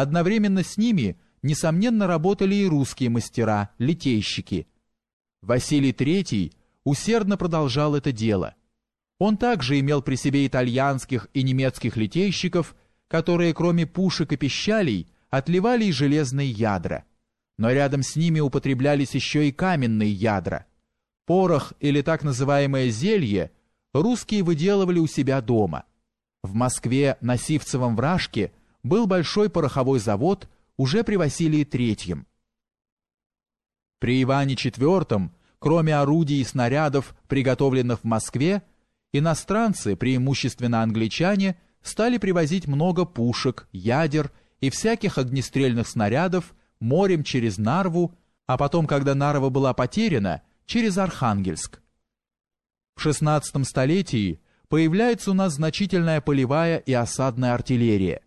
Одновременно с ними, несомненно, работали и русские мастера, литейщики. Василий III усердно продолжал это дело. Он также имел при себе итальянских и немецких литейщиков, которые кроме пушек и пищалей отливали и железные ядра. Но рядом с ними употреблялись еще и каменные ядра. Порох или так называемое зелье русские выделывали у себя дома. В Москве на Сивцевом вражке был большой пороховой завод уже при Василии III. При Иване IV, кроме орудий и снарядов, приготовленных в Москве, иностранцы, преимущественно англичане, стали привозить много пушек, ядер и всяких огнестрельных снарядов морем через Нарву, а потом, когда Нарва была потеряна, через Архангельск. В XVI столетии появляется у нас значительная полевая и осадная артиллерия.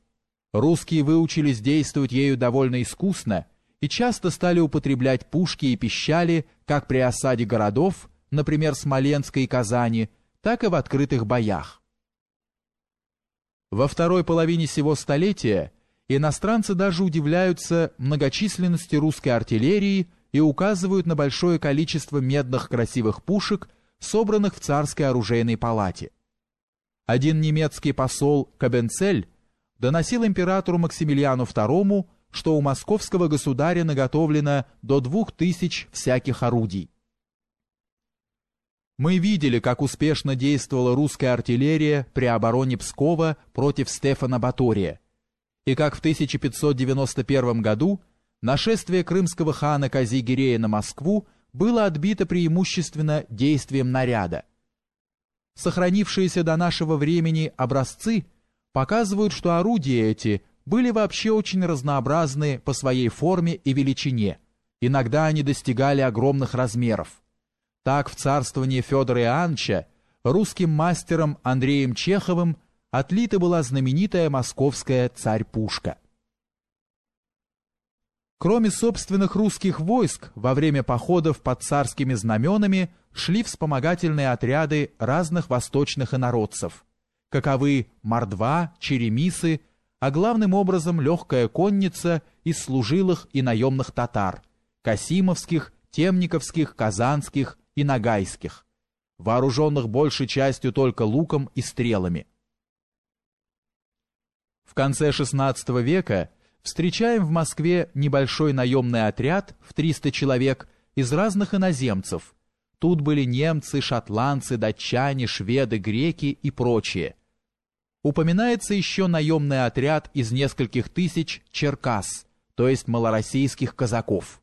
Русские выучились действовать ею довольно искусно и часто стали употреблять пушки и пищали как при осаде городов, например, Смоленска и Казани, так и в открытых боях. Во второй половине сего столетия иностранцы даже удивляются многочисленности русской артиллерии и указывают на большое количество медных красивых пушек, собранных в царской оружейной палате. Один немецкий посол Кабенцель доносил императору Максимилиану II, что у московского государя наготовлено до двух тысяч всяких орудий. Мы видели, как успешно действовала русская артиллерия при обороне Пскова против Стефана Батория, и как в 1591 году нашествие крымского хана Казигирея на Москву было отбито преимущественно действием наряда. Сохранившиеся до нашего времени образцы показывают, что орудия эти были вообще очень разнообразны по своей форме и величине, иногда они достигали огромных размеров. Так в царствовании Федора Иоанновича русским мастером Андреем Чеховым отлита была знаменитая московская царь-пушка. Кроме собственных русских войск, во время походов под царскими знаменами шли вспомогательные отряды разных восточных инородцев, каковы мордва, черемисы, а главным образом легкая конница из служилых и наемных татар, касимовских, темниковских, казанских и нагайских, вооруженных большей частью только луком и стрелами. В конце XVI века встречаем в Москве небольшой наемный отряд в 300 человек из разных иноземцев. Тут были немцы, шотландцы, датчане, шведы, греки и прочие. Упоминается еще наемный отряд из нескольких тысяч черкас, то есть малороссийских казаков.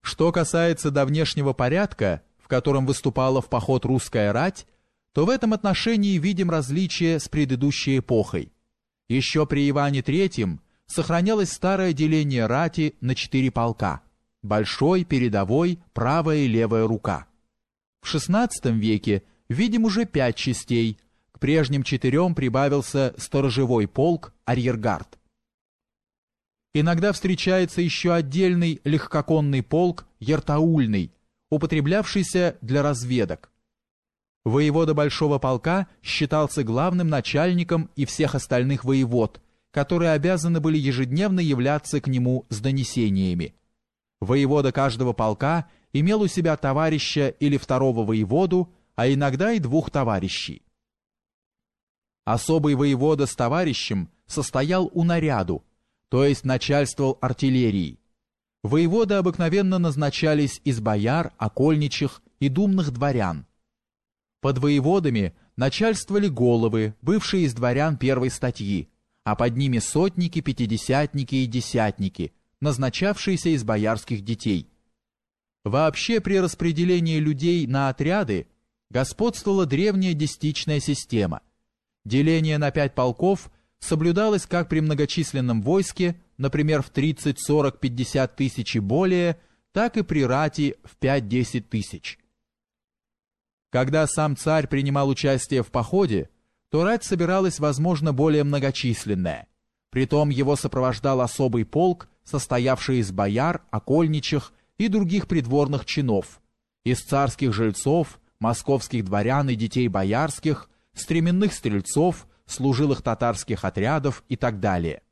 Что касается до внешнего порядка, в котором выступала в поход русская рать, то в этом отношении видим различие с предыдущей эпохой. Еще при Иване III сохранялось старое деление рати на четыре полка – большой, передовой, правая и левая рука. В XVI веке видим уже пять частей, к прежним четырем прибавился сторожевой полк, арьергард. Иногда встречается еще отдельный легкоконный полк, ертаульный, употреблявшийся для разведок. Воевода Большого полка считался главным начальником и всех остальных воевод, которые обязаны были ежедневно являться к нему с донесениями. Воевода каждого полка имел у себя товарища или второго воеводу, а иногда и двух товарищей. Особый воевода с товарищем состоял у наряду, то есть начальствовал артиллерией. Воеводы обыкновенно назначались из бояр, окольничих и думных дворян. Под воеводами начальствовали головы, бывшие из дворян первой статьи, а под ними сотники, пятидесятники и десятники, назначавшиеся из боярских детей. Вообще при распределении людей на отряды господствовала древняя десятичная система. Деление на пять полков соблюдалось как при многочисленном войске, например, в 30, 40, 50 тысяч и более, так и при рати в 5-10 тысяч. Когда сам царь принимал участие в походе, то рать собиралась, возможно, более многочисленная. Притом его сопровождал особый полк, состоявший из бояр, окольничих и других придворных чинов, из царских жильцов, московских дворян и детей боярских, стременных стрельцов, служилых татарских отрядов и так далее.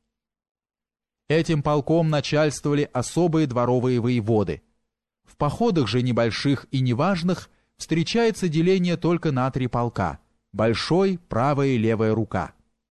Этим полком начальствовали особые дворовые воеводы. В походах же небольших и неважных встречается деление только на три полка – большой, правая и левая рука.